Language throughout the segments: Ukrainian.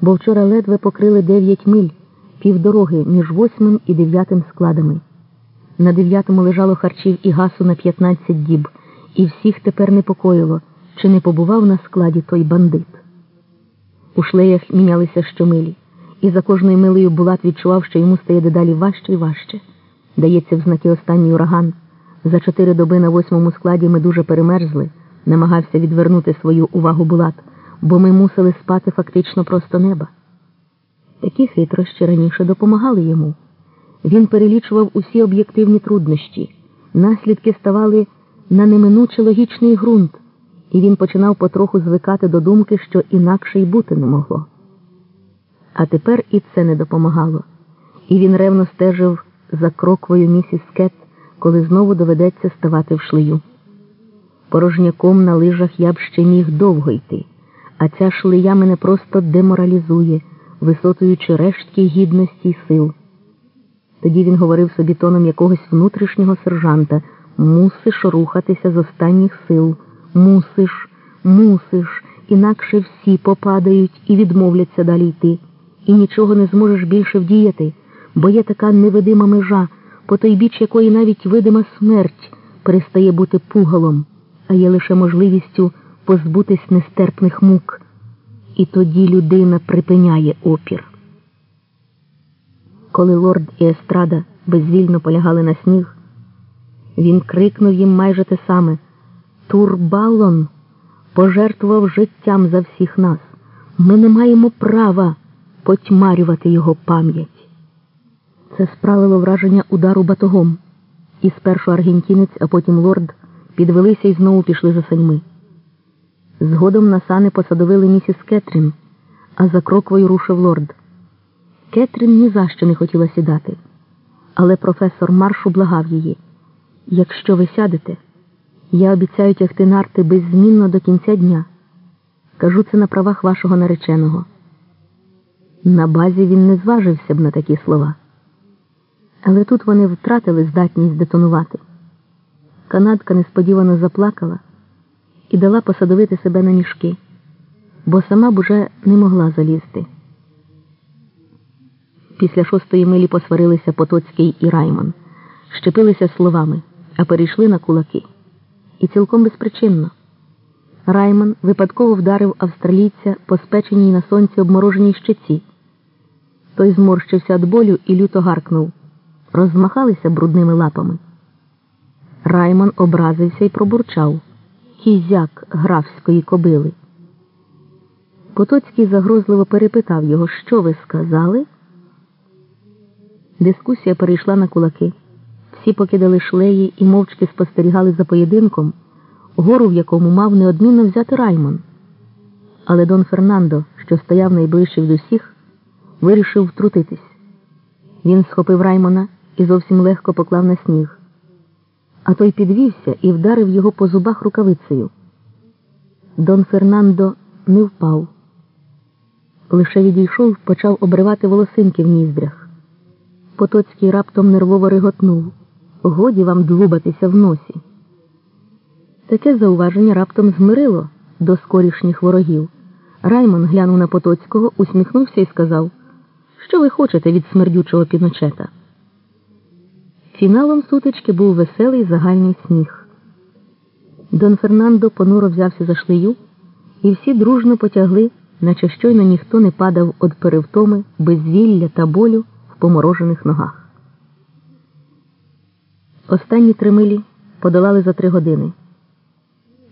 бо вчора ледве покрили дев'ять миль, півдороги між восьмим і дев'ятим складами. На дев'ятому лежало харчів і гасу на 15 діб, і всіх тепер непокоїло, чи не побував на складі той бандит. У шлеях мінялися щомилі, і за кожною милею Булат відчував, що йому стає дедалі важче і важче. Дається в знаки останній ураган. За чотири доби на восьмому складі ми дуже перемерзли, намагався відвернути свою увагу Булат, бо ми мусили спати фактично просто неба. Такі хитрощі раніше допомагали йому. Він перелічував усі об'єктивні труднощі, наслідки ставали на неминуче логічний ґрунт, і він починав потроху звикати до думки, що інакше й бути не могло. А тепер і це не допомагало, і він ревно стежив за кроквою місіс Кет, коли знову доведеться ставати в шлею. Порожняком на лижах я б ще міг довго йти, а ця шлея мене просто деморалізує, висотуючи рештки гідності й сил. Тоді він говорив собі тоном якогось внутрішнього сержанта. Мусиш рухатися з останніх сил, мусиш, мусиш, інакше всі попадають і відмовляться далі йти, і нічого не зможеш більше вдіяти, бо є така невидима межа, по той біч якої навіть видима смерть перестає бути пугалом, а є лише можливістю позбутись нестерпних мук. І тоді людина припиняє опір. Коли лорд і естрада безвільно полягали на сніг, він крикнув їм майже те саме Турбалон пожертвував життям за всіх нас. Ми не маємо права потьмарювати його пам'ять. Це справило враження удару батогом, і спершу аргентінець, а потім лорд підвелися і знову пішли за саньми. Згодом на сани посадовили місіс Кетрін, а за кроквою рушив лорд. Кетрін ні за що не хотіла сідати, але професор Маршу благав її. Якщо ви сядете, я обіцяю тягти нарти беззмінно до кінця дня. Кажу це на правах вашого нареченого. На базі він не зважився б на такі слова. Але тут вони втратили здатність детонувати. Канадка несподівано заплакала і дала посадовити себе на мішки, бо сама б уже не могла залізти. Після шостої милі посварилися Потоцький і Раймон, щепилися словами, а перейшли на кулаки. І цілком безпричинно. Раймон випадково вдарив австралійця по спеченій на сонці обмороженій щеці. Той зморщився від болю і люто гаркнув. Розмахалися брудними лапами. Раймон образився і пробурчав кізяк графської кобили. Потоцький загрозливо перепитав його, що ви сказали. Дискусія перейшла на кулаки. Всі покидали шлеї і мовчки спостерігали за поєдинком, гору в якому мав неодмінно взяти Раймон. Але Дон Фернандо, що стояв найближче від усіх, вирішив втрутитись. Він схопив Раймона і зовсім легко поклав на сніг. А той підвівся і вдарив його по зубах рукавицею. Дон Фернандо не впав. Лише відійшов, почав обривати волосинки в ніздрях. Потоцький раптом нервово реготнув. Годі вам длубатися в носі. Таке зауваження раптом змирило до скорішніх ворогів. Раймон глянув на Потоцького, усміхнувся і сказав, що ви хочете від смердючого піночета. Фіналом сутички був веселий загальний сміх. Дон Фернандо понуро взявся за шлею, і всі дружно потягли, наче щойно ніхто не падав від перевтоми, безвілля та болю в поморожених ногах. Останні три милі подолали за три години,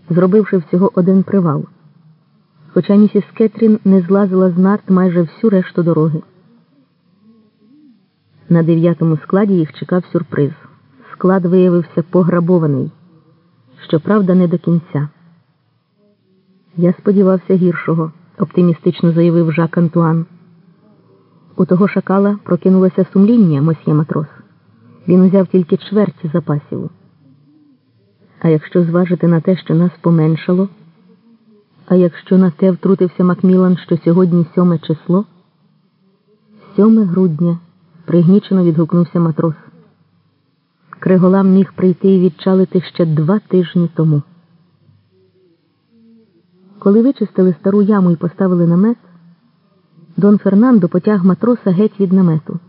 зробивши всього один привал. Хоча місіс Кетрін не злазила з нарт майже всю решту дороги. На дев'ятому складі їх чекав сюрприз. Склад виявився пограбований, щоправда, не до кінця. Я сподівався гіршого, оптимістично заявив Жак Антуан. У того шакала прокинулося сумління, мосьє матрос. Він узяв тільки чверть запасів. А якщо зважити на те, що нас поменшало, а якщо на те втрутився Макмілан, що сьогодні сьоме число, сьоме грудня, пригнічено відгукнувся матрос. Криголам міг прийти і відчалити ще два тижні тому. Коли вичистили стару яму і поставили намет, Дон Фернандо потяг матроса геть від намету.